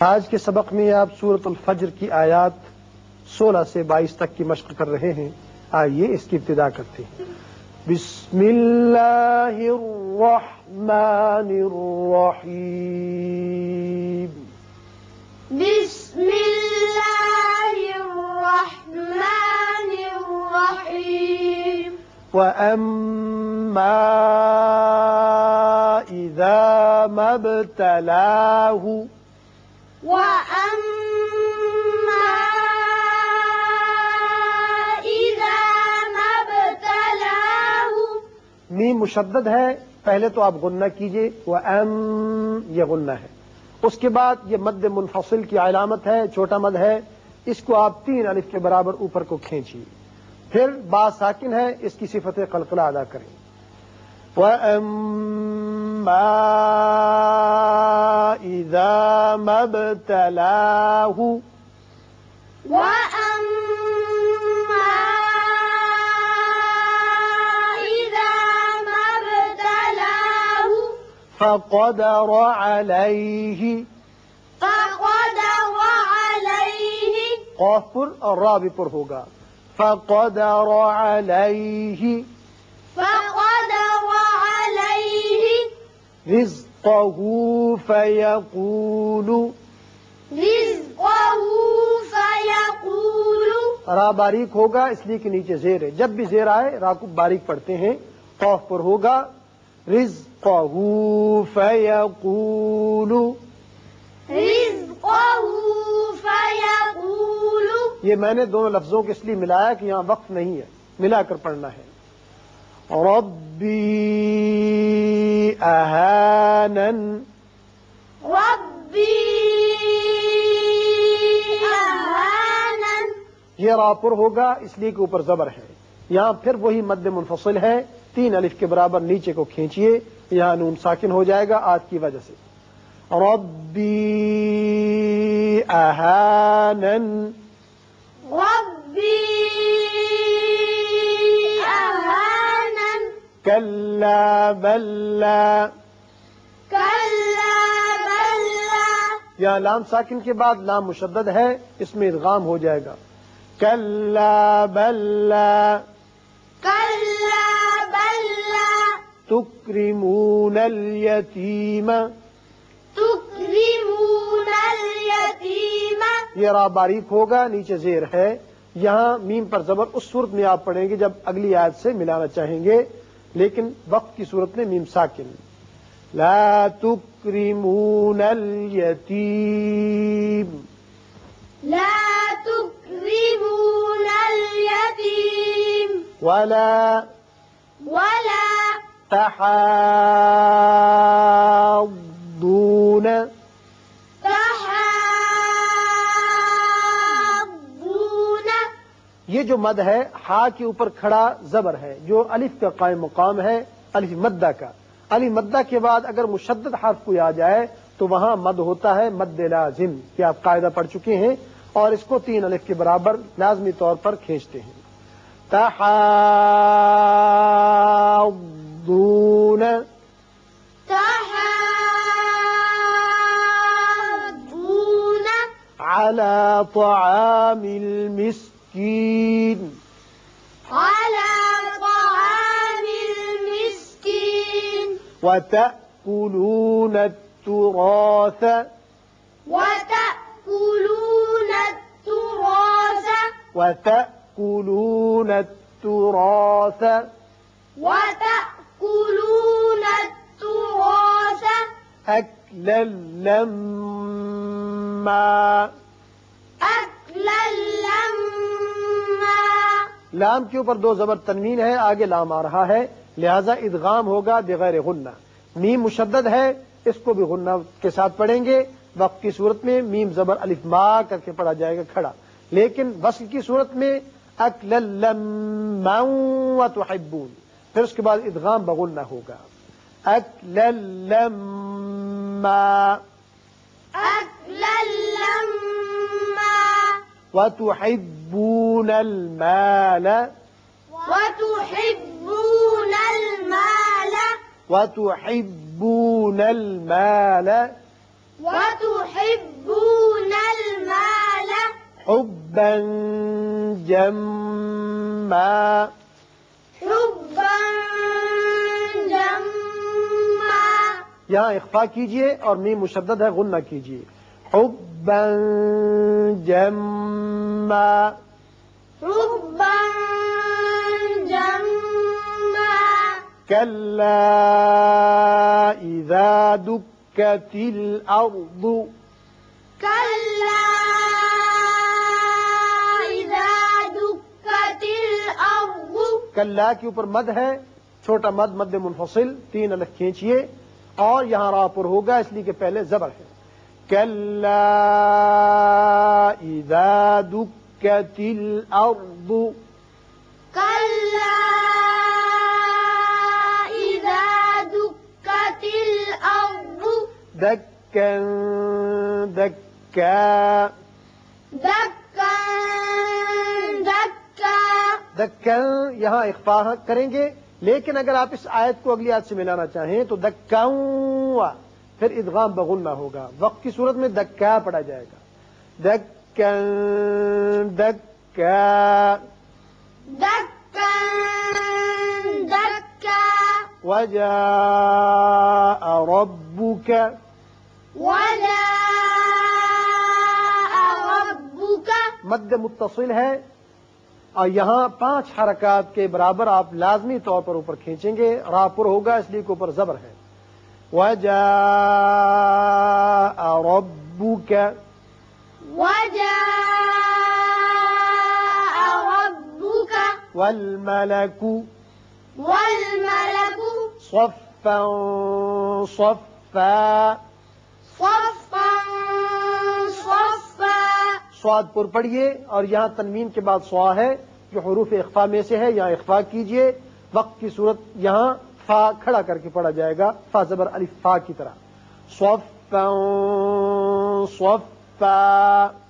آج کے سبق میں آپ سورت الفجر کی آیات سولہ سے بائیس تک کی مشق کر رہے ہیں۔ آئیے اس کی ابتدا کرتے ہیں۔ بسم اللہ الرحمن الرحیم۔ بسم الله الرحمن الرحيم وَأَمَّا إِذَا مَا ابْتَلَاهُ مشدد ہے، پہلے تو آپ غنہ کیجیے وہ ام یہ غنہ ہے۔ اس کے بعد یہ مد منفصل کی علامت ہے، چھوٹا مد ہے، اس کو آپ تین الف کے برابر اوپر کو کھینچیے۔ پھر با ساکن ہے، اس کی صفت قلقلہ ادا کریں۔ وَأَمَّا مَا ابْتَلَاهُ وأما إذا ما ابتلاه فَقَدَرَ عَلَيْهِ فقدر عليه قاف پر اور را بھی پر ہوگا فَقَدَرَ عَلَيْهِ فقدر عليه رزقه فيقول. رزقه فيقول. را باریک ہوگا اس لیے کہ نیچے زیر ہے۔ جب بھی زیر آئے را کو باریک پڑھتے ہیں۔ قوف پر ہوگا۔ رزقه فيقول رزقه فيقول یہ میں نے دونوں لفظوں کے اس لیے ملایا کہ یہاں وقت نہیں ہے۔ ملا کر پڑھنا ہے۔ ربی اہانن ربي أهانا یہ را پر ہوگا اس لیے کہ اوپر زبر ہے۔ یہاں پھر وہی مد منفصل ہے۔ تین الف کے برابر نیچے کو کھینچیے یہاں نون ساکن ہو جائے گا آج کی وجہ سے۔ ربی اہانن ربي كلا بل لا. یہاں لام ساکن کے بعد لام مشدد ہے اس میں ادغام ہو جائے گا. کلا بلا كلا بل لا. تکرمون الیتیم تكرمون اليتيم. یہ را باریک ہوگا نیچے زیر ہے. یہاں میم پر زبر اس صورت میں آپ پڑھیں گے جب اگلی آیت سے ملانا چاہیں گے. لیکن وقت کی صورت میں میم ساکن۔ لا تکرمون الیتیم۔ لا تكرمون اليتيم ولا ولا تحاضون۔ یہ جو مد ہے ہا کے اوپر کھڑا زبر ہے جو الف کا قائم مقام ہے الف مدہ کا۔ الف مدہ کے بعد اگر مشدد حرف کوئی آ جائے تو وہاں مد ہوتا ہے مد لازم کہ آپ قاعدہ پڑھ چکے ہیں اور اس کو تین الف کے برابر لازمی طور پر کھینچتے ہیں۔ تحاضون تحاضون على طعام المسكين. على طعام المسكين. وتأكلون التراث. وتأكلون التراث. وتأكلون التراث. وتأكلون التراث. أكلا لما أكلا لما لام کے اوپر دو زبر تنوین ہے، آگے لام آ رہا ہے۔ لہذا ادغام ہوگا بغیر غنہ۔ میم مشدد ہے، اس کو بھی غنہ کے ساتھ پڑھیں گے۔ وقت کی صورت میں میم زبر الف ما کر کے پڑھا جائے گا کھڑا۔ لیکن وصل کی صورت میں اکل پھر اس کے بعد ادغام بغنہ ہوگا۔ اکل لما أكلا لما وتحبون المال. وتحبون المال. وتحبون المال. وتحبون حبا جما. حبا جما. یہاں اخفا کیجیے اور میم مشدد ہے غنہ کیجیے. حبا جما. حبا جما كلا إذا دكت الأرض كلا إذا دكت الأرض کلا کے اوپر مد ہے چھوٹا مد مد منفصل تین الگ کھینچیے اور یہاں را پر ہوگا اس لیے کہ پہلے زبر ہے۔ کلا اذا دکت الارض كلا إذا دكت الأرض. دکا دکا دكا دكا. دکا یہاں اخفا کریں گے لیکن اگر آپ اس آیت کو اگلی آیت سے ملانا چاہیں تو دکاؤں پھر ادغام بغل نہ ہوگا وقت کی صورت میں دکا پڑا جائے گا۔ دکا دکا دكا دكا وجاء ربك وجاء ربك مد متصل ہے اور یہاں پانچ حرکات کے برابر آپ لازمی طور پر اوپر کھینچیں گے راپر ہوگا اس لیے کہ اوپر زبر ہے وجاء ربك وجاء ربك والملك والملك صفا صفا صفا صفا سواد پر پڑھیے اور یہاں تنوین کے بعد سوا ہے جو حروف اخفا میں سے ہے یہاں اخفا کیجیے وقت کی صورت یہاں فا کھڑا کر کے پڑھا جائے گا فا زبر الف فا کی طرح۔ صفا صفا فَاسْتَخْفَّا